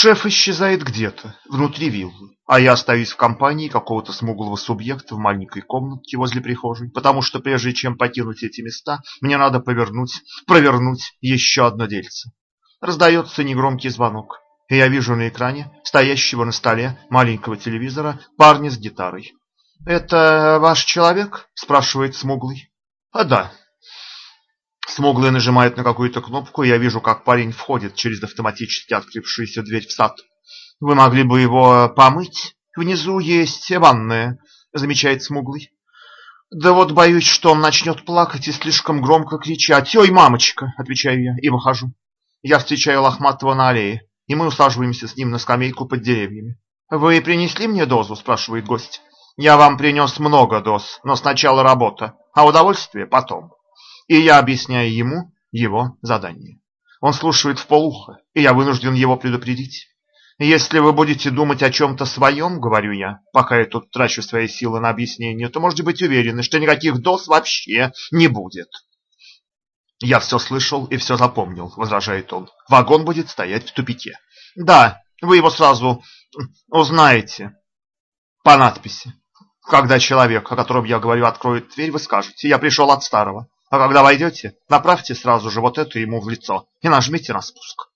Шеф исчезает где-то, внутри виллы, а я остаюсь в компании какого-то смуглого субъекта в маленькой комнатке возле прихожей, потому что прежде чем покинуть эти места, мне надо повернуть, провернуть еще одно дельце. Раздается негромкий звонок, и я вижу на экране стоящего на столе маленького телевизора парня с гитарой. «Это ваш человек?» – спрашивает смуглый. «А да», Смуглый нажимает на какую-то кнопку, и я вижу, как парень входит через автоматически открывшуюся дверь в сад. «Вы могли бы его помыть? Внизу есть ванная», — замечает Смуглый. «Да вот боюсь, что он начнет плакать и слишком громко кричать. Ой, мамочка!» — отвечаю я и выхожу. Я встречаю Лохматого на аллее, и мы усаживаемся с ним на скамейку под деревьями. «Вы принесли мне дозу?» — спрашивает гость. «Я вам принес много доз, но сначала работа, а удовольствие потом» и я объясняю ему его задание. Он слушает в полухо, и я вынужден его предупредить. Если вы будете думать о чем-то своем, говорю я, пока я тут трачу свои силы на объяснение, то можете быть уверены, что никаких доз вообще не будет. Я все слышал и все запомнил, возражает он. Вагон будет стоять в тупике. Да, вы его сразу узнаете по надписи. Когда человек, о котором я говорю, откроет дверь, вы скажете, я пришел от старого. А когда войдете, направьте сразу же вот это ему в лицо и нажмите на спуск.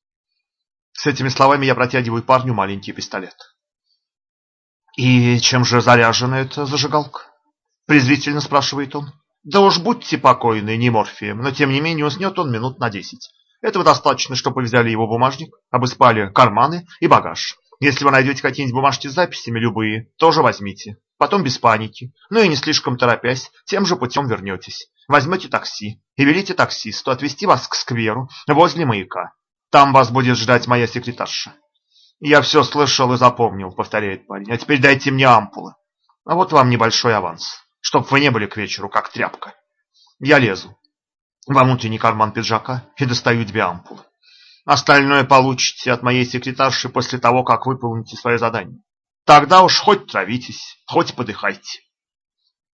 С этими словами я протягиваю парню маленький пистолет. «И чем же заряжена эта зажигалка?» Презрительно спрашивает он. «Да уж будьте покойны, не морфием, но тем не менее уснет он минут на десять. Этого достаточно, чтобы взяли его бумажник, обыспали карманы и багаж. Если вы найдете какие-нибудь бумажки с записями, любые, тоже возьмите. Потом без паники, ну и не слишком торопясь, тем же путем вернетесь. Возьмете такси и велите таксисту отвезти вас к скверу возле маяка. Там вас будет ждать моя секретарша. Я все слышал и запомнил, повторяет парень. А теперь дайте мне ампулы. А вот вам небольшой аванс, чтоб вы не были к вечеру, как тряпка. Я лезу во внутренний карман пиджака и достаю две ампулы. Остальное получите от моей секретарши после того, как выполните свое задание. Тогда уж хоть травитесь, хоть подыхайте.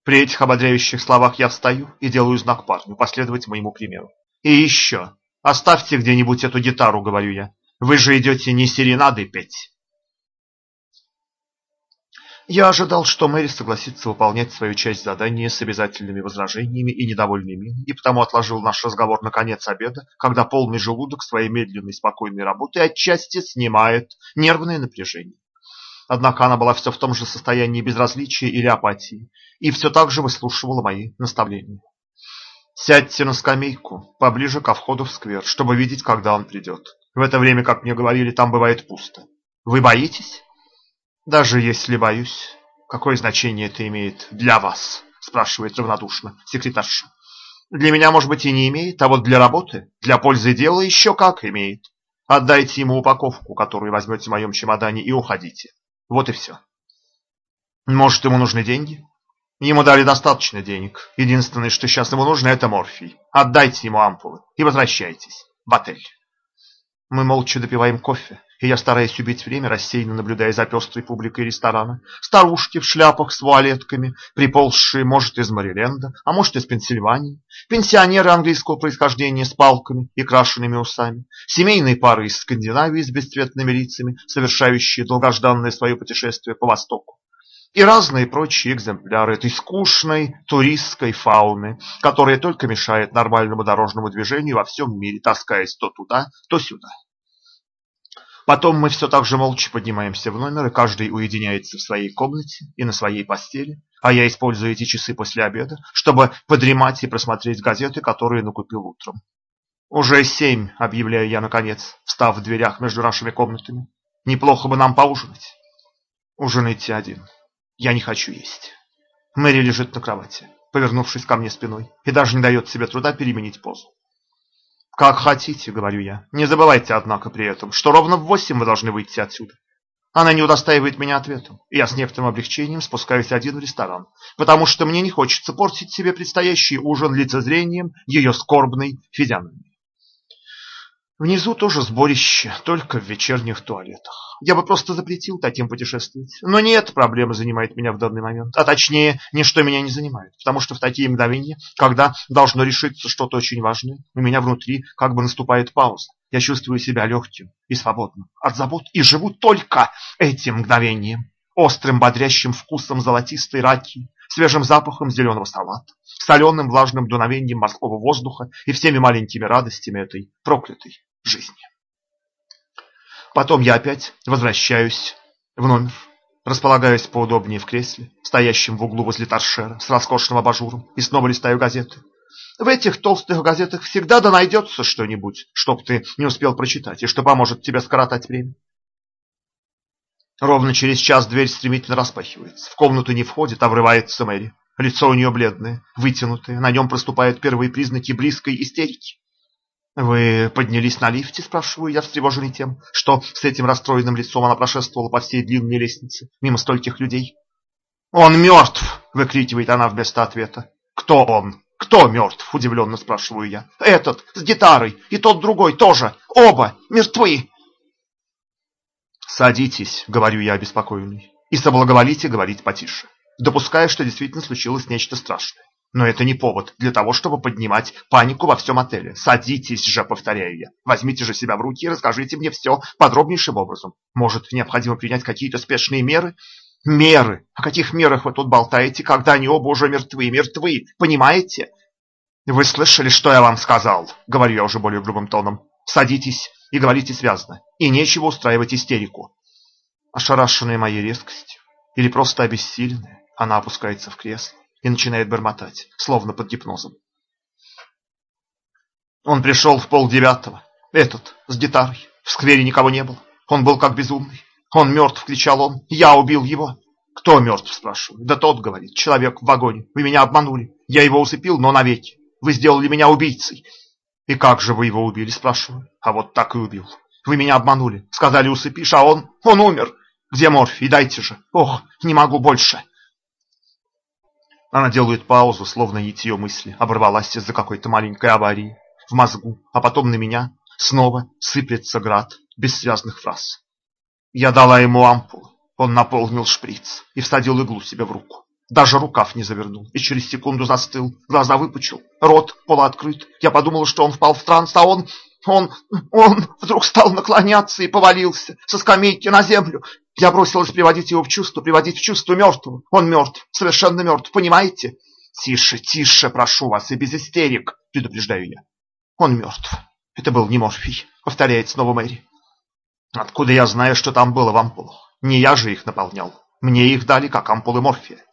При этих ободряющих словах я встаю и делаю знак парню последовать моему примеру. И еще, оставьте где-нибудь эту гитару, говорю я. Вы же идете не серенады петь. Я ожидал, что Мэри согласится выполнять свою часть задания с обязательными возражениями и недовольной миной, и потому отложил наш разговор на конец обеда, когда полный желудок своей медленной спокойной работы отчасти снимает нервное напряжение. Однако она была все в том же состоянии безразличия или апатии, и все так же выслушивала мои наставления. «Сядьте на скамейку, поближе ко входу в сквер, чтобы видеть, когда он придет. В это время, как мне говорили, там бывает пусто. Вы боитесь?» «Даже если боюсь, какое значение это имеет для вас?» спрашивает равнодушно секретарша. «Для меня, может быть, и не имеет, а вот для работы, для пользы дела еще как имеет. Отдайте ему упаковку, которую возьмете в моем чемодане, и уходите. Вот и все. Может, ему нужны деньги? Ему дали достаточно денег. Единственное, что сейчас ему нужно, это морфий. Отдайте ему ампулы и возвращайтесь в отель. Мы молча допиваем кофе, и я, стараясь убить время, рассеянно наблюдая за пестрой публикой ресторана. Старушки в шляпах с вуалетками, приползшие, может, из Мариленда, а может, из Пенсильвании. Пенсионеры английского происхождения с палками и крашенными усами. Семейные пары из Скандинавии с бесцветными лицами, совершающие долгожданное свое путешествие по Востоку и разные прочие экземпляры этой скучной туристской фауны, которая только мешает нормальному дорожному движению во всем мире, таскаясь то туда, то сюда. Потом мы все так же молча поднимаемся в номер, и каждый уединяется в своей комнате и на своей постели, а я использую эти часы после обеда, чтобы подремать и просмотреть газеты, которые накупил утром. «Уже семь», — объявляю я наконец, встав в дверях между нашими комнатами. «Неплохо бы нам поужинать». «Ужинайте один. Я не хочу есть». Мэри лежит на кровати, повернувшись ко мне спиной, и даже не дает себе труда переменить позу. «Как хотите», — говорю я. «Не забывайте, однако, при этом, что ровно в восемь вы должны выйти отсюда». Она не удостаивает меня ответом, и я с некоторым облегчением спускаюсь один в ресторан, потому что мне не хочется портить себе предстоящий ужин лицезрением ее скорбной физиономии. Внизу тоже сборище, только в вечерних туалетах. Я бы просто запретил таким путешествовать. Но нет, проблема занимает меня в данный момент. А точнее, ничто меня не занимает. Потому что в такие мгновения, когда должно решиться что-то очень важное, у меня внутри как бы наступает пауза. Я чувствую себя легким и свободным от забот и живу только этим мгновением. Острым бодрящим вкусом золотистой раки, свежим запахом зеленого салата, соленым влажным дуновением морского воздуха и всеми маленькими радостями этой проклятой жизни. Потом я опять возвращаюсь в номер, располагаюсь поудобнее в кресле, стоящем в углу возле торшера с роскошным абажуром, и снова листаю газеты. В этих толстых газетах всегда да найдется что-нибудь, чтоб ты не успел прочитать, и что поможет тебе скоротать время. Ровно через час дверь стремительно распахивается. В комнату не входит, а врывается Мэри. Лицо у нее бледное, вытянутое, на нем проступают первые признаки близкой истерики. «Вы поднялись на лифте?» – спрашиваю я, встревоженный тем, что с этим расстроенным лицом она прошествовала по всей длинной лестнице, мимо стольких людей. «Он мертв!» – выкрикивает она вместо ответа. «Кто он? Кто мертв?» – удивленно спрашиваю я. «Этот, с гитарой, и тот другой тоже. Оба мертвы!» «Садитесь», — говорю я обеспокоенный, — «и соблаговолите говорить потише, допуская, что действительно случилось нечто страшное. Но это не повод для того, чтобы поднимать панику во всем отеле. Садитесь же, повторяю я. Возьмите же себя в руки и расскажите мне все подробнейшим образом. Может, необходимо принять какие-то спешные меры? Меры? О каких мерах вы тут болтаете, когда они оба уже мертвы? Мертвы, понимаете? Вы слышали, что я вам сказал? Говорю я уже более грубым тоном. Садитесь и говорите связно. И нечего устраивать истерику. Ошарашенная моей резкостью или просто обессиленная, она опускается в кресло и начинает бормотать, словно под гипнозом. Он пришел в полдевятого. Этот, с гитарой. В сквере никого не было. Он был как безумный. Он мертв, кричал он. Я убил его. Кто мертв, спрашиваю. Да тот, говорит, человек в вагоне. Вы меня обманули. Я его усыпил, но навеки. Вы сделали меня убийцей. И как же вы его убили, спрашиваю. А вот так и убил. Вы меня обманули. Сказали, усыпишь, а он... Он умер. Где морфий? Дайте же. Ох, не могу больше. Она делает паузу, словно нитье мысли оборвалась из-за какой-то маленькой аварии в мозгу, а потом на меня снова сыплется град бессвязных фраз. Я дала ему ампулу, он наполнил шприц и всадил иглу себе в руку. Даже рукав не завернул и через секунду застыл, глаза выпучил, рот полуоткрыт. Я подумала, что он впал в транс, а он... Он... он вдруг стал наклоняться и повалился со скамейки на землю. Я бросилась приводить его в чувство, приводить в чувство мертвого. Он мертв, совершенно мертв, понимаете? Тише, тише, прошу вас, и без истерик, предупреждаю я. Он мертв. Это был не морфий, повторяет снова Мэри. Откуда я знаю, что там было в ампулах? Не я же их наполнял. Мне их дали, как ампулы морфия.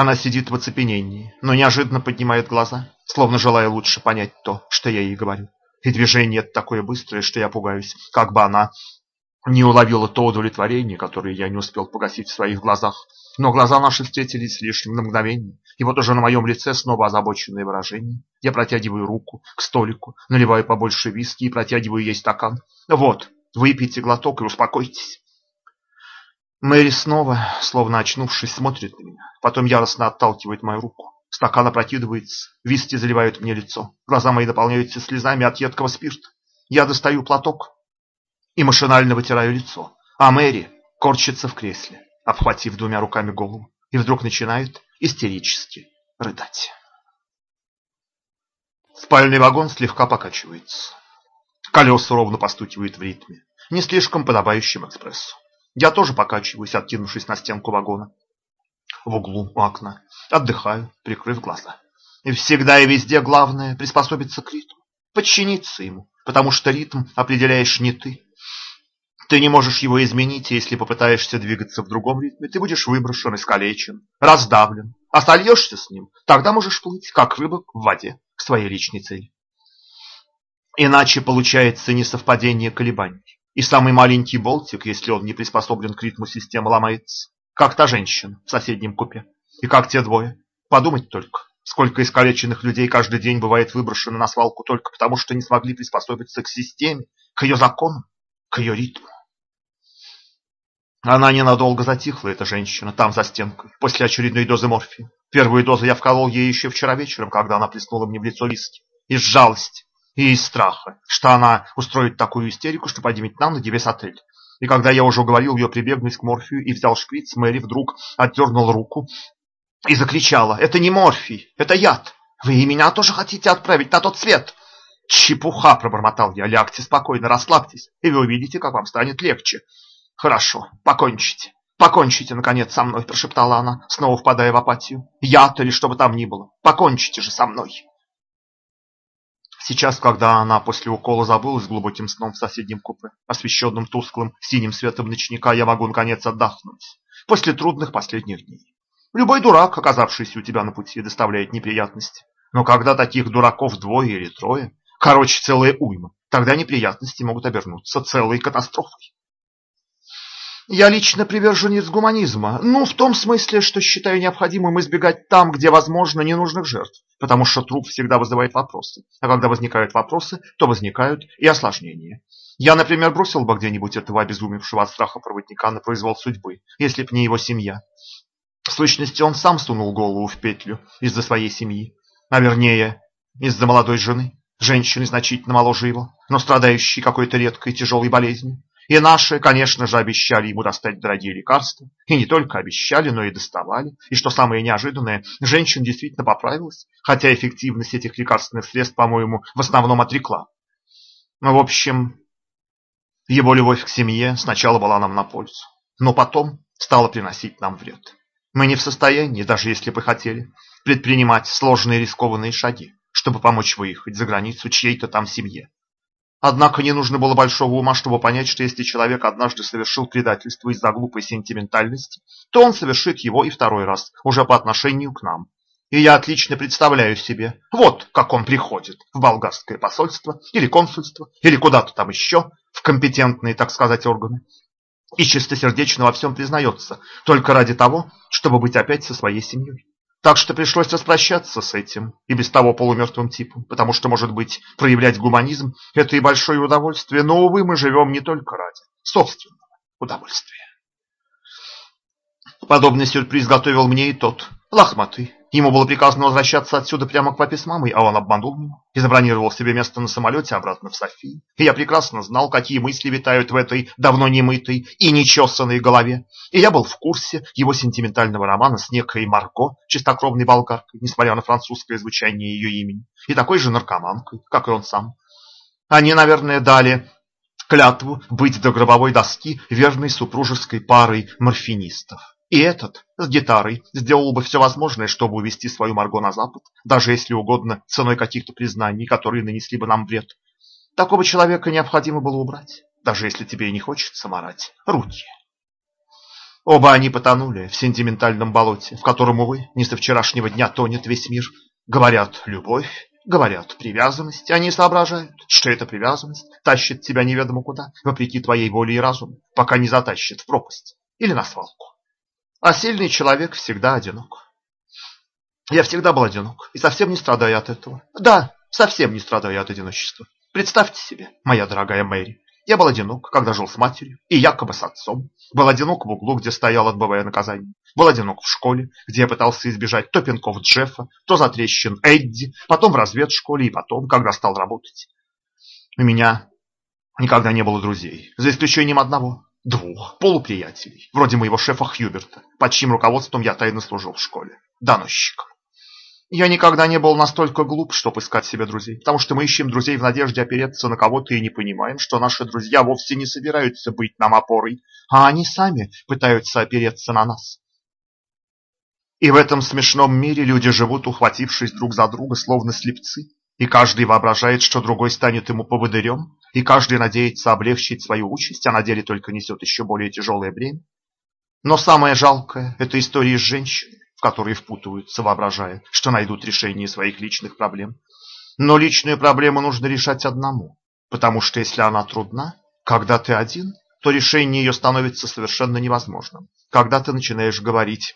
Она сидит в оцепенении, но неожиданно поднимает глаза, словно желая лучше понять то, что я ей говорю. И движение такое быстрое, что я пугаюсь, как бы она не уловила то удовлетворение, которое я не успел погасить в своих глазах. Но глаза наши встретились лишь на мгновение, и вот уже на моем лице снова озабоченное выражение. Я протягиваю руку к столику, наливаю побольше виски и протягиваю ей стакан. Вот, выпейте глоток и успокойтесь. Мэри снова, словно очнувшись, смотрит на меня. Потом яростно отталкивает мою руку. Стакан опрокидывается, виски заливают мне лицо. Глаза мои наполняются слезами от едкого спирта. Я достаю платок, и машинально вытираю лицо. А Мэри корчится в кресле, обхватив двумя руками голову, и вдруг начинает истерически рыдать. Спальный вагон слегка покачивается. Колеса ровно постукивают в ритме, не слишком подобающем экспрессу. Я тоже покачиваюсь, откинувшись на стенку вагона. В углу у окна. Отдыхаю, прикрыв глаза. И всегда и везде главное приспособиться к ритму, подчиниться ему, потому что ритм определяешь не ты, ты не можешь его изменить, если попытаешься двигаться в другом ритме, ты будешь выброшен, искалечен, раздавлен. А сольешься с ним, тогда можешь плыть, как рыба в воде, к своей личной цели. Иначе получается несовпадение колебаний. И самый маленький болтик, если он не приспособлен к ритму системы, ломается. Как та женщина в соседнем купе. И как те двое. Подумать только, сколько искалеченных людей каждый день бывает выброшено на свалку только потому, что не смогли приспособиться к системе, к ее законам, к ее ритму. Она ненадолго затихла, эта женщина, там за стенкой, после очередной дозы морфия. Первую дозу я вколол ей еще вчера вечером, когда она плеснула мне в лицо виски. Из жалости. И из страха, что она устроит такую истерику, что поднимет нам на весь отель. И когда я уже уговорил ее прибегнуть к морфию и взял шприц, Мэри вдруг отдернула руку и закричала. «Это не морфий, это яд! Вы и меня тоже хотите отправить на тот свет!» «Чепуха!» – пробормотал я. «Лягте спокойно, расслабьтесь, и вы увидите, как вам станет легче». «Хорошо, покончите. Покончите, наконец, со мной!» – прошептала она, снова впадая в апатию. «Яд или что бы там ни было, покончите же со мной!» Сейчас, когда она после укола забылась глубоким сном в соседнем купе, освещенном тусклым синим светом ночника, я могу наконец отдохнуть после трудных последних дней. Любой дурак, оказавшийся у тебя на пути, доставляет неприятности. Но когда таких дураков двое или трое, короче, целая уйма, тогда неприятности могут обернуться целой катастрофой. Я лично приверженец гуманизма, ну, в том смысле, что считаю необходимым избегать там, где возможно ненужных жертв, потому что труп всегда вызывает вопросы, а когда возникают вопросы, то возникают и осложнения. Я, например, бросил бы где-нибудь этого обезумевшего от страха проводника на произвол судьбы, если б не его семья. В сущности, он сам сунул голову в петлю из-за своей семьи, а вернее, из-за молодой жены, женщины значительно моложе его, но страдающей какой-то редкой тяжелой болезнью. И наши, конечно же, обещали ему достать дорогие лекарства. И не только обещали, но и доставали. И что самое неожиданное, женщина действительно поправилась, хотя эффективность этих лекарственных средств, по-моему, в основном от реклам. Ну, в общем, его любовь к семье сначала была нам на пользу, но потом стала приносить нам вред. Мы не в состоянии, даже если бы хотели, предпринимать сложные рискованные шаги, чтобы помочь выехать за границу чьей-то там семье. Однако не нужно было большого ума, чтобы понять, что если человек однажды совершил предательство из-за глупой сентиментальности, то он совершит его и второй раз, уже по отношению к нам. И я отлично представляю себе, вот как он приходит в болгарское посольство или консульство, или куда-то там еще, в компетентные, так сказать, органы, и чистосердечно во всем признается, только ради того, чтобы быть опять со своей семьей. Так что пришлось распрощаться с этим и без того полумертвым типом, потому что, может быть, проявлять гуманизм – это и большое удовольствие, но, увы, мы живем не только ради собственного удовольствия. Подобный сюрприз готовил мне и тот, лохматый, Ему было приказано возвращаться отсюда прямо к папе с мамой, а он обманул меня и забронировал себе место на самолете обратно в Софию. И я прекрасно знал, какие мысли витают в этой давно немытой и нечесанной голове. И я был в курсе его сентиментального романа с некой Марго, чистокровной болгаркой, несмотря на французское звучание ее имени, и такой же наркоманкой, как и он сам. Они, наверное, дали клятву быть до гробовой доски верной супружеской парой морфинистов. И этот с гитарой сделал бы все возможное, чтобы увести свою Марго на запад, даже если угодно, ценой каких-то признаний, которые нанесли бы нам вред. Такого человека необходимо было убрать, даже если тебе и не хочется марать руки. Оба они потонули в сентиментальном болоте, в котором, увы, не со вчерашнего дня тонет весь мир. Говорят «любовь», говорят «привязанность», они соображают, что эта привязанность тащит тебя неведомо куда, вопреки твоей воле и разуму, пока не затащит в пропасть или на свалку. А сильный человек всегда одинок. Я всегда был одинок и совсем не страдаю от этого. Да, совсем не страдаю от одиночества. Представьте себе, моя дорогая Мэри, я был одинок, когда жил с матерью и якобы с отцом. Был одинок в углу, где стоял, отбывая наказание. Был одинок в школе, где я пытался избежать то пинков Джеффа, то затрещин Эдди, потом в разведшколе и потом, когда стал работать. У меня никогда не было друзей, за исключением одного двух полуприятелей, вроде моего шефа Хьюберта, под чьим руководством я тайно служил в школе, доносчиком. Я никогда не был настолько глуп, чтобы искать себе друзей, потому что мы ищем друзей в надежде опереться на кого-то и не понимаем, что наши друзья вовсе не собираются быть нам опорой, а они сами пытаются опереться на нас. И в этом смешном мире люди живут, ухватившись друг за друга, словно слепцы, и каждый воображает, что другой станет ему поводырем, и каждый надеется облегчить свою участь, а на деле только несет еще более тяжелое бремя. Но самое жалкое – это истории с женщинами, в которые впутываются, воображая, что найдут решение своих личных проблем. Но личную проблему нужно решать одному, потому что если она трудна, когда ты один, то решение ее становится совершенно невозможным. Когда ты начинаешь говорить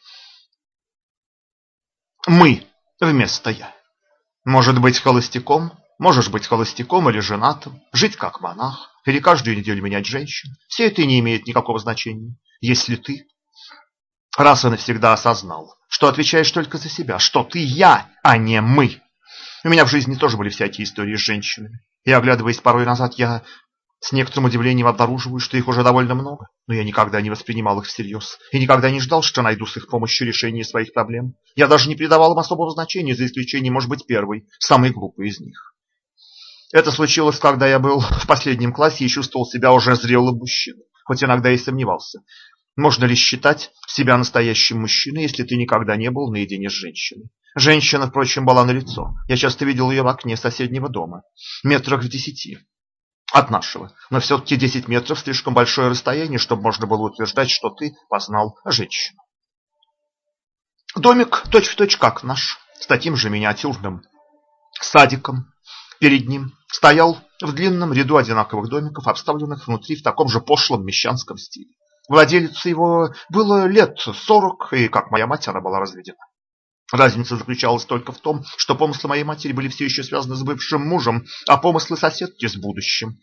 «мы» вместо «я». Может быть холостяком, можешь быть холостяком или женатым, жить как монах, или каждую неделю менять женщин. Все это не имеет никакого значения, если ты раз и навсегда осознал, что отвечаешь только за себя, что ты я, а не мы. У меня в жизни тоже были всякие истории с женщинами. И оглядываясь порой назад, я с некоторым удивлением обнаруживаю, что их уже довольно много, но я никогда не воспринимал их всерьез и никогда не ждал, что найду с их помощью решение своих проблем. Я даже не придавал им особого значения, за исключением, может быть, первой, самой глупой из них. Это случилось, когда я был в последнем классе и чувствовал себя уже зрелым мужчиной, хоть иногда и сомневался. Можно ли считать себя настоящим мужчиной, если ты никогда не был наедине с женщиной? Женщина, впрочем, была налицо. Я часто видел ее в окне соседнего дома, метрах в десяти от нашего. Но все-таки 10 метров слишком большое расстояние, чтобы можно было утверждать, что ты познал женщину. Домик точь-в-точь точь как наш, с таким же миниатюрным садиком. Перед ним стоял в длинном ряду одинаковых домиков, обставленных внутри в таком же пошлом мещанском стиле. Владелицу его было лет сорок, и, как моя мать, она была разведена. Разница заключалась только в том, что помыслы моей матери были все еще связаны с бывшим мужем, а помыслы соседки с будущим.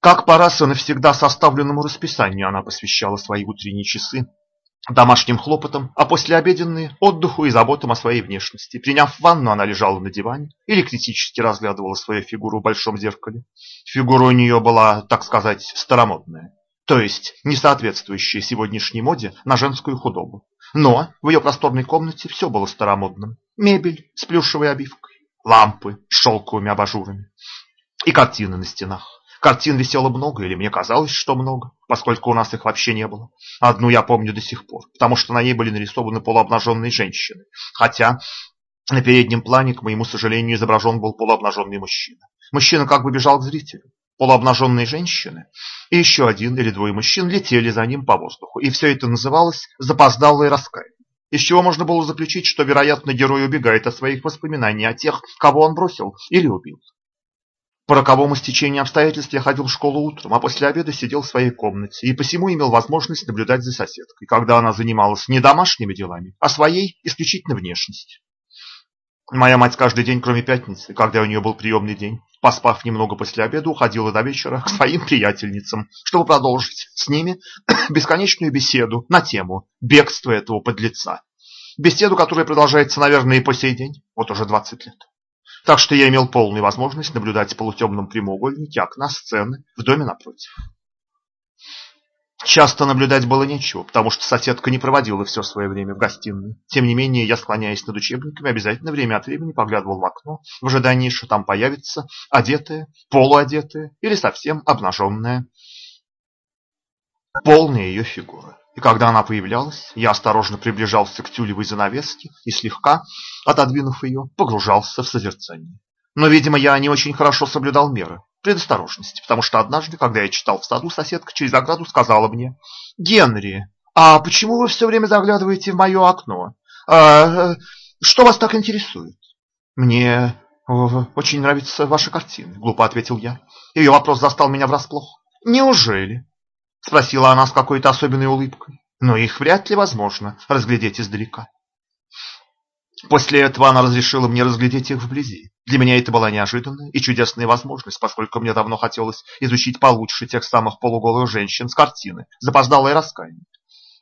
Как по раз и навсегда составленному расписанию она посвящала свои утренние часы домашним хлопотам, а после обеденные отдыху и заботам о своей внешности. Приняв ванну, она лежала на диване или критически разглядывала свою фигуру в большом зеркале. Фигура у нее была, так сказать, старомодная, то есть не соответствующая сегодняшней моде на женскую худобу. Но в ее просторной комнате все было старомодным. Мебель с плюшевой обивкой, лампы с шелковыми абажурами и картины на стенах. Картин висело много, или мне казалось, что много, поскольку у нас их вообще не было. Одну я помню до сих пор, потому что на ней были нарисованы полуобнаженные женщины. Хотя на переднем плане, к моему сожалению, изображен был полуобнаженный мужчина. Мужчина как бы бежал к зрителю. Полуобнаженные женщины и еще один или двое мужчин летели за ним по воздуху, и все это называлось «запоздалое раскаяние». Из чего можно было заключить, что, вероятно, герой убегает от своих воспоминаний о тех, кого он бросил или убил. По роковому стечению обстоятельств я ходил в школу утром, а после обеда сидел в своей комнате и посему имел возможность наблюдать за соседкой, когда она занималась не домашними делами, а своей исключительно внешностью. Моя мать каждый день, кроме пятницы, когда у нее был приемный день, поспав немного после обеда, уходила до вечера к своим приятельницам, чтобы продолжить с ними бесконечную беседу на тему бегства этого подлеца. Беседу, которая продолжается, наверное, и по сей день, вот уже 20 лет. Так что я имел полную возможность наблюдать в полутемном прямоугольнике окна сцены в доме напротив. Часто наблюдать было нечего, потому что соседка не проводила все свое время в гостиной. Тем не менее, я, склоняясь над учебниками, обязательно время от времени поглядывал в окно, в ожидании, что там появится одетая, полуодетая или совсем обнаженная, полная ее фигура. И когда она появлялась, я осторожно приближался к тюлевой занавеске и слегка, отодвинув ее, погружался в созерцание. Но, видимо, я не очень хорошо соблюдал меры предосторожности, потому что однажды, когда я читал в саду, соседка через ограду сказала мне, «Генри, а почему вы все время заглядываете в мое окно? А, что вас так интересует?» «Мне очень нравятся ваши картины», — глупо ответил я. Ее вопрос застал меня врасплох. «Неужели?» — спросила она с какой-то особенной улыбкой. «Но их вряд ли возможно разглядеть издалека». После этого она разрешила мне разглядеть их вблизи. Для меня это была неожиданная и чудесная возможность, поскольку мне давно хотелось изучить получше тех самых полуголых женщин с картины «Запоздалое раскаяние».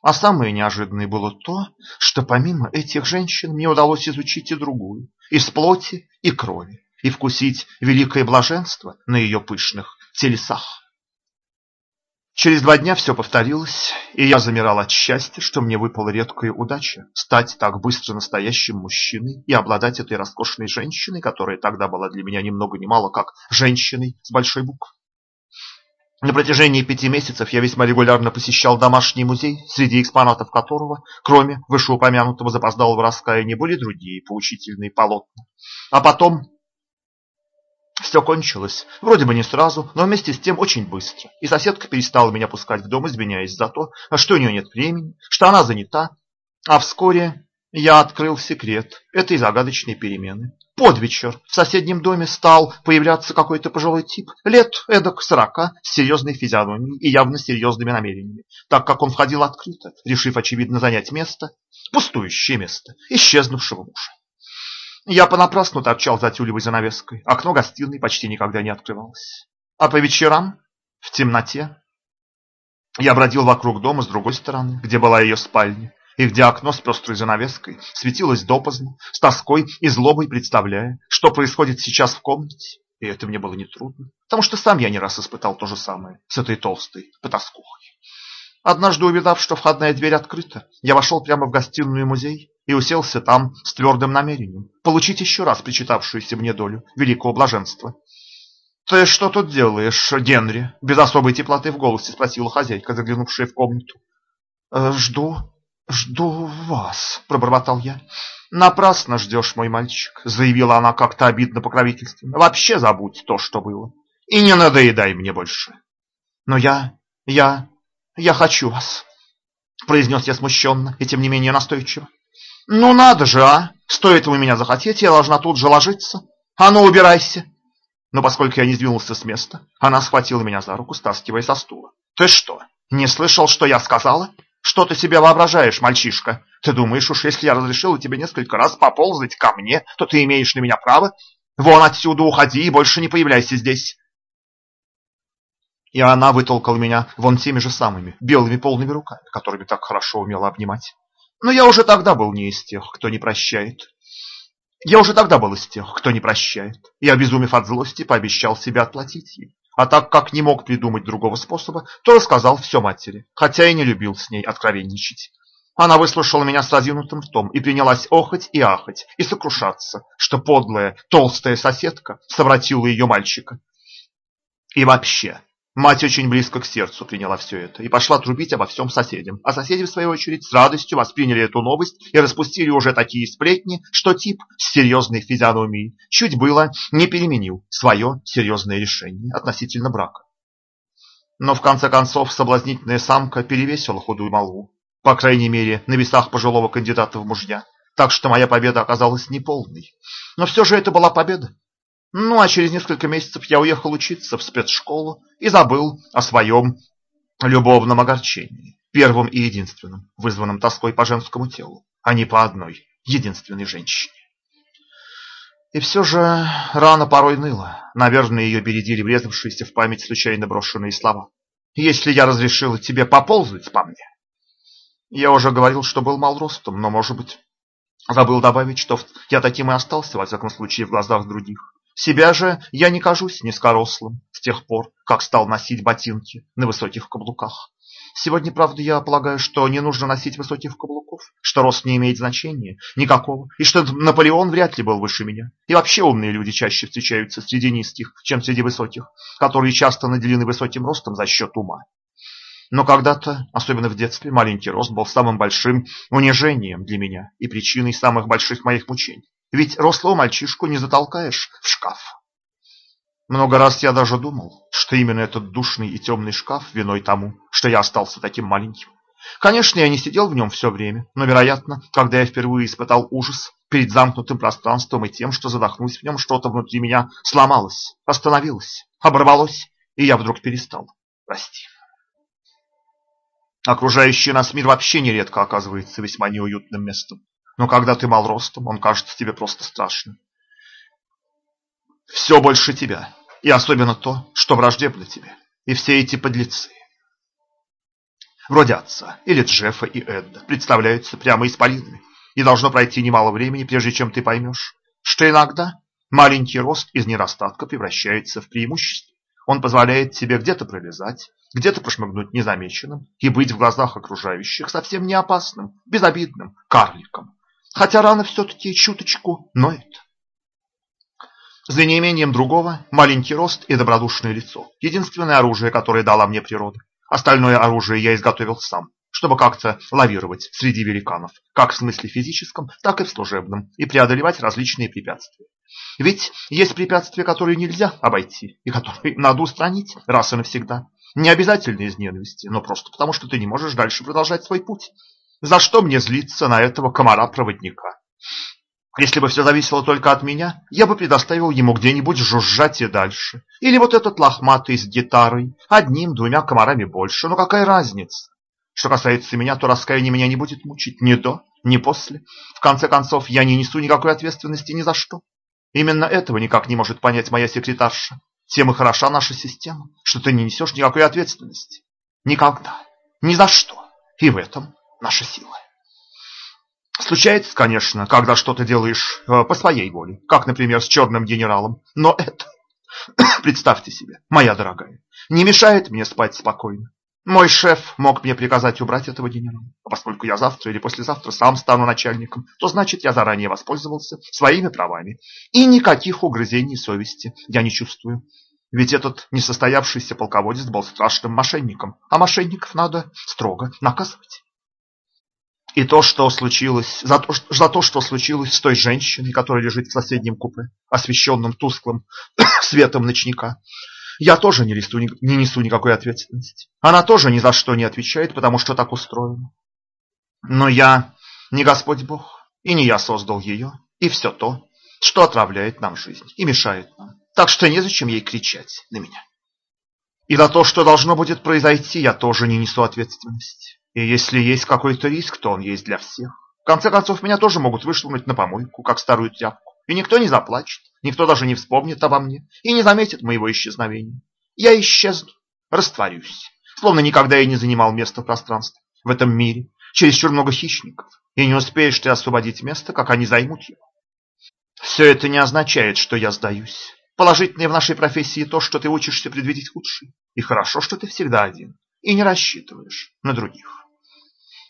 А самое неожиданное было то, что помимо этих женщин мне удалось изучить и другую, из плоти и крови, и вкусить великое блаженство на ее пышных телесах. Через два дня все повторилось, и я замирал от счастья, что мне выпала редкая удача стать так быстро настоящим мужчиной и обладать этой роскошной женщиной, которая тогда была для меня ни много мало как женщиной с большой буквы. На протяжении пяти месяцев я весьма регулярно посещал домашний музей, среди экспонатов которого, кроме вышеупомянутого запоздалого раскаяния, были другие поучительные полотна. А потом все кончилось. Вроде бы не сразу, но вместе с тем очень быстро. И соседка перестала меня пускать в дом, извиняясь за то, что у нее нет времени, что она занята. А вскоре я открыл секрет этой загадочной перемены. Под вечер в соседнем доме стал появляться какой-то пожилой тип, лет эдак сорока, с серьезной физиономией и явно серьезными намерениями, так как он входил открыто, решив, очевидно, занять место, пустующее место, исчезнувшего мужа. Я понапрасну торчал за тюлевой занавеской. Окно гостиной почти никогда не открывалось. А по вечерам, в темноте, я бродил вокруг дома с другой стороны, где была ее спальня, и где окно с пестрой занавеской светилось допоздна, с тоской и злобой представляя, что происходит сейчас в комнате, И это мне было нетрудно, потому что сам я не раз испытал то же самое с этой толстой потаскухой. Однажды, увидав, что входная дверь открыта, я вошел прямо в гостиную музей и уселся там с твердым намерением получить еще раз причитавшуюся мне долю великого блаженства. «Ты что тут делаешь, Генри?» – без особой теплоты в голосе спросила хозяйка, заглянувшая в комнату. «Э, «Жду, жду вас», – пробормотал я. «Напрасно ждешь, мой мальчик», – заявила она как-то обидно покровительственно. «Вообще забудь то, что было, и не надоедай мне больше». «Но я, я, я хочу вас», – произнес я смущенно и тем не менее настойчиво. «Ну надо же, а! Стоит вы меня захотеть, я должна тут же ложиться. А ну, убирайся!» Но поскольку я не сдвинулся с места, она схватила меня за руку, стаскивая со стула. «Ты что, не слышал, что я сказала? Что ты себе воображаешь, мальчишка? Ты думаешь, уж если я разрешила тебе несколько раз поползать ко мне, то ты имеешь на меня право? Вон отсюда уходи и больше не появляйся здесь!» И она вытолкала меня вон теми же самыми, белыми полными руками, которыми так хорошо умела обнимать. Но я уже тогда был не из тех, кто не прощает. Я уже тогда был из тех, кто не прощает. И, обезумев от злости, пообещал себе отплатить ей. А так как не мог придумать другого способа, то рассказал все матери, хотя и не любил с ней откровенничать. Она выслушала меня с разинутым ртом и принялась охать и ахать, и сокрушаться, что подлая, толстая соседка совратила ее мальчика. И вообще, Мать очень близко к сердцу приняла все это и пошла трубить обо всем соседям. А соседи, в свою очередь, с радостью восприняли эту новость и распустили уже такие сплетни, что тип с серьезной физиономией чуть было не переменил свое серьезное решение относительно брака. Но в конце концов соблазнительная самка перевесила худую молву, по крайней мере, на весах пожилого кандидата в мужья, так что моя победа оказалась неполной. Но все же это была победа, ну, а через несколько месяцев я уехал учиться в спецшколу и забыл о своем любовном огорчении, первом и единственном, вызванном тоской по женскому телу, а не по одной, единственной женщине. И все же рана порой ныла. Наверное, ее бередили врезавшиеся в память случайно брошенные слова. «Если я разрешила тебе поползать по мне...» Я уже говорил, что был мал ростом, но, может быть, забыл добавить, что я таким и остался, во всяком случае, в глазах других. Себя же я не кажусь низкорослым с тех пор, как стал носить ботинки на высоких каблуках. Сегодня, правда, я полагаю, что не нужно носить высоких каблуков, что рост не имеет значения никакого, и что Наполеон вряд ли был выше меня. И вообще умные люди чаще встречаются среди низких, чем среди высоких, которые часто наделены высоким ростом за счет ума. Но когда-то, особенно в детстве, маленький рост был самым большим унижением для меня и причиной самых больших моих мучений. Ведь рослого мальчишку не затолкаешь в шкаф. Много раз я даже думал, что именно этот душный и темный шкаф виной тому, что я остался таким маленьким. Конечно, я не сидел в нем все время, но, вероятно, когда я впервые испытал ужас перед замкнутым пространством и тем, что задохнусь в нем, что-то внутри меня сломалось, остановилось, оборвалось, и я вдруг перестал расти. Окружающий нас мир вообще нередко оказывается весьма неуютным местом. Но когда ты мал ростом, он кажется тебе просто страшным. Все больше тебя. И особенно то, что враждебно тебе. И все эти подлецы. Вроде отца или Джеффа и Эдда представляются прямо исполинами. И должно пройти немало времени, прежде чем ты поймешь, что иногда маленький рост из недостатка превращается в преимущество. Он позволяет тебе где-то пролезать, где-то прошмыгнуть незамеченным и быть в глазах окружающих совсем не опасным, безобидным карликом, хотя рана все-таки чуточку ноет. За неимением другого – маленький рост и добродушное лицо. Единственное оружие, которое дала мне природа. Остальное оружие я изготовил сам, чтобы как-то лавировать среди великанов, как в смысле физическом, так и в служебном, и преодолевать различные препятствия. Ведь есть препятствия, которые нельзя обойти, и которые надо устранить раз и навсегда. Не обязательно из ненависти, но просто потому, что ты не можешь дальше продолжать свой путь. За что мне злиться на этого комара-проводника? Если бы все зависело только от меня, я бы предоставил ему где-нибудь жужжать и дальше. Или вот этот лохматый с гитарой, одним-двумя комарами больше, но какая разница? Что касается меня, то раскаяние меня не будет мучить ни до, ни после. В конце концов, я не несу никакой ответственности ни за что. Именно этого никак не может понять моя секретарша. Тем и хороша наша система, что ты не несешь никакой ответственности. Никогда. Ни за что. И в этом наша сила. Случается, конечно, когда что-то делаешь э, по своей воле, как, например, с черным генералом, но это Представьте себе, моя дорогая, не мешает мне спать спокойно. Мой шеф мог мне приказать убрать этого генерала. А поскольку я завтра или послезавтра сам стану начальником, то значит я заранее воспользовался своими правами. И никаких угрызений совести я не чувствую. Ведь этот несостоявшийся полководец был страшным мошенником, а мошенников надо строго наказывать. И то, что случилось, за то, за то, что случилось с той женщиной, которая лежит в соседнем купе, освещенном тусклым светом ночника, я тоже не, листу, не несу никакой ответственности. Она тоже ни за что не отвечает, потому что так устроена. Но я не Господь Бог, и не я создал ее, и все то, что отравляет нам жизнь и мешает нам. Так что незачем ей кричать на меня. И за то, что должно будет произойти, я тоже не несу ответственности. И если есть какой-то риск, то он есть для всех. В конце концов, меня тоже могут вышвырнуть на помойку, как старую тряпку. И никто не заплачет, никто даже не вспомнит обо мне и не заметит моего исчезновения. Я исчезну, растворюсь, словно никогда я не занимал место в пространстве. В этом мире чересчур много хищников, и не успеешь ты освободить место, как они займут его. Все это не означает, что я сдаюсь. Положительное в нашей профессии то, что ты учишься предвидеть худшее. И хорошо, что ты всегда один и не рассчитываешь на других.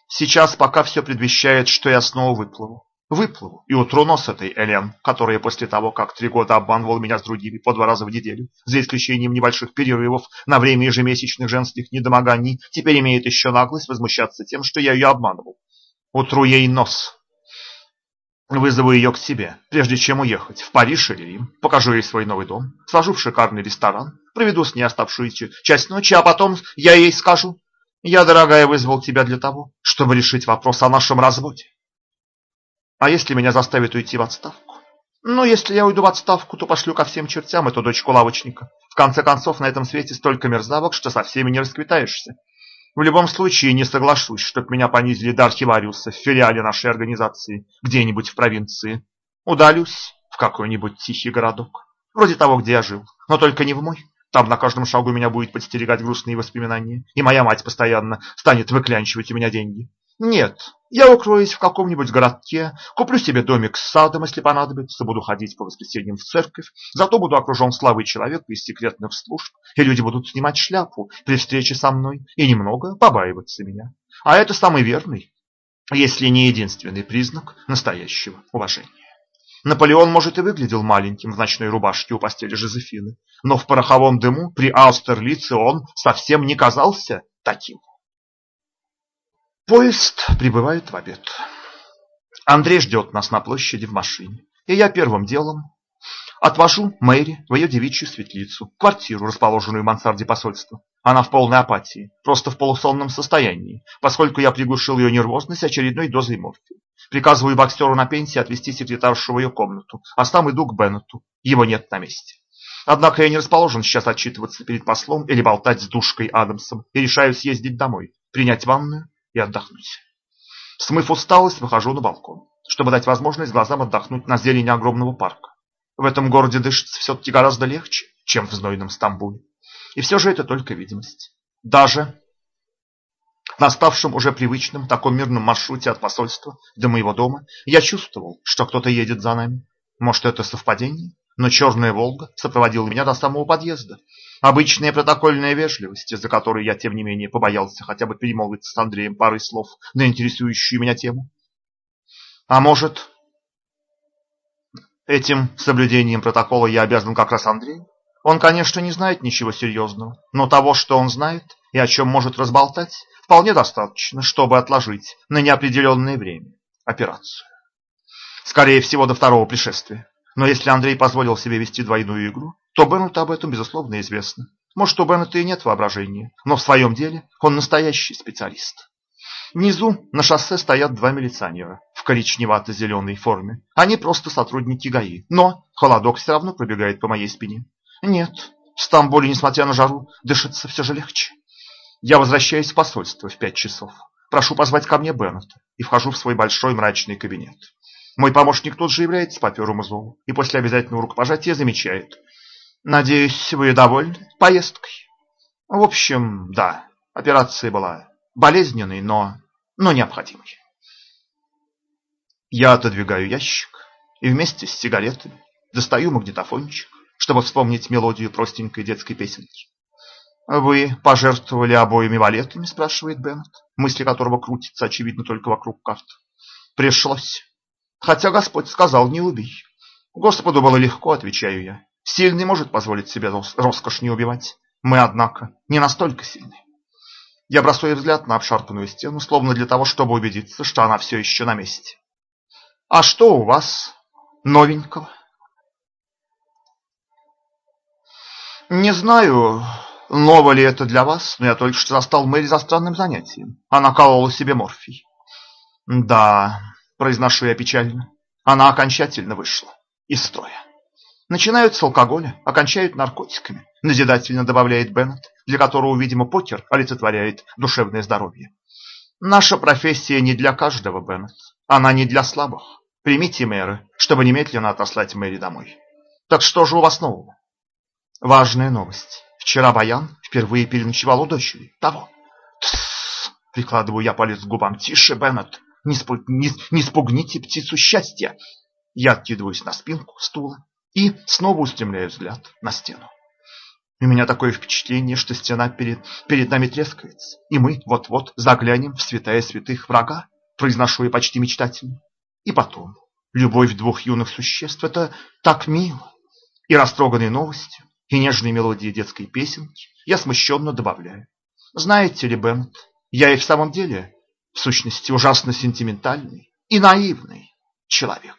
Сейчас пока все предвещает, что я снова выплыву. Выплыву и утру нос этой Элен, которая после того, как три года обманывал меня с другими по два раза в неделю, за исключением небольших перерывов на время ежемесячных женских недомоганий, теперь имеет еще наглость возмущаться тем, что я ее обманывал. Утру ей нос. Вызову ее к себе, прежде чем уехать в Париж или Рим, покажу ей свой новый дом, сложу в шикарный ресторан, проведу с ней оставшуюся часть ночи, а потом я ей скажу, я, дорогая, вызвал тебя для того, чтобы решить вопрос о нашем разводе. А если меня заставят уйти в отставку? Ну, если я уйду в отставку, то пошлю ко всем чертям эту дочку лавочника. В конце концов, на этом свете столько мерзавок, что со всеми не расквитаешься. В любом случае, не соглашусь, чтобы меня понизили до архивариуса в филиале нашей организации, где-нибудь в провинции. Удалюсь в какой-нибудь тихий городок, вроде того, где я жил, но только не в мой. Там на каждом шагу меня будет подстерегать грустные воспоминания, и моя мать постоянно станет выклянчивать у меня деньги. Нет, я укроюсь в каком-нибудь городке, куплю себе домик с садом, если понадобится, буду ходить по воскресеньям в церковь, зато буду окружен славой человека из секретных служб, и люди будут снимать шляпу при встрече со мной и немного побаиваться меня. А это самый верный, если не единственный признак настоящего уважения. Наполеон, может, и выглядел маленьким в ночной рубашке у постели Жозефины, но в пороховом дыму при Аустерлице он совсем не казался таким. Поезд прибывает в обед. Андрей ждет нас на площади в машине, и я первым делом отвожу Мэри в ее девичью светлицу, квартиру, расположенную в мансарде посольства. Она в полной апатии, просто в полусонном состоянии, поскольку я приглушил ее нервозность очередной дозой морфия. Приказываю боксеру на пенсии отвезти секретаршу в ее комнату, а сам иду к Беннету. Его нет на месте. Однако я не расположен сейчас отчитываться перед послом или болтать с душкой Адамсом и решаю съездить домой, принять ванную и отдохнуть. Смыв усталость, выхожу на балкон, чтобы дать возможность глазам отдохнуть на зелени огромного парка. В этом городе дышится все-таки гораздо легче, чем в знойном Стамбуле. И все же это только видимость. Даже на ставшем уже привычном таком мирном маршруте от посольства до моего дома я чувствовал, что кто-то едет за нами. Может, это совпадение? Но черная «Волга» сопроводила меня до самого подъезда. Обычная протокольная вежливость, из-за которой я, тем не менее, побоялся хотя бы перемолвиться с Андреем парой слов на интересующую меня тему. А может, этим соблюдением протокола я обязан как раз Андрею? Он, конечно, не знает ничего серьезного, но того, что он знает и о чем может разболтать, вполне достаточно, чтобы отложить на неопределенное время операцию. Скорее всего, до второго пришествия. Но если Андрей позволил себе вести двойную игру, то Беннету об этом, безусловно, известно. Может, у Беннета и нет воображения, но в своем деле он настоящий специалист. Внизу на шоссе стоят два милиционера в коричневато-зеленой форме. Они просто сотрудники ГАИ, но холодок все равно пробегает по моей спине. Нет, в Стамбуле, несмотря на жару, дышится все же легче. Я возвращаюсь в посольство в пять часов. Прошу позвать ко мне Беннета и вхожу в свой большой мрачный кабинет. Мой помощник тут же является по первому зову и после обязательного рукопожатия замечает. Надеюсь, вы довольны поездкой? В общем, да, операция была болезненной, но, но необходимой. Я отодвигаю ящик и вместе с сигаретами достаю магнитофончик чтобы вспомнить мелодию простенькой детской песенки. «Вы пожертвовали обоими валетами?» – спрашивает Беннет, мысли которого крутятся, очевидно, только вокруг карт. «Пришлось. Хотя Господь сказал, не убей. Господу было легко, отвечаю я. Сильный может позволить себе роскошь не убивать. Мы, однако, не настолько сильны. Я бросаю взгляд на обшарпанную стену, словно для того, чтобы убедиться, что она все еще на месте. А что у вас новенького? Не знаю, ново ли это для вас, но я только что застал Мэри за странным занятием. Она колола себе морфий. Да, произношу я печально, она окончательно вышла из строя. Начинают с алкоголя, окончают наркотиками, назидательно добавляет Беннет, для которого, видимо, покер олицетворяет душевное здоровье. Наша профессия не для каждого, Беннет. Она не для слабых. Примите меры, чтобы немедленно отослать Мэри домой. Так что же у вас нового? Важная новость. Вчера Баян впервые переночевал у дочери. Того. Тссс. Прикладываю я палец к губам. Тише, Беннет. Не, спу... не... не спугните птицу счастья. Я откидываюсь на спинку стула и снова устремляю взгляд на стену. У меня такое впечатление, что стена перед, перед нами трескается, и мы вот-вот заглянем в святая святых врага, произношу я почти мечтательно. И потом, любовь двух юных существ – это так мило. И растроганной новостью, и нежной мелодией детской песенки я смущенно добавляю. Знаете ли, Беннет, я и в самом деле, в сущности, ужасно сентиментальный и наивный человек.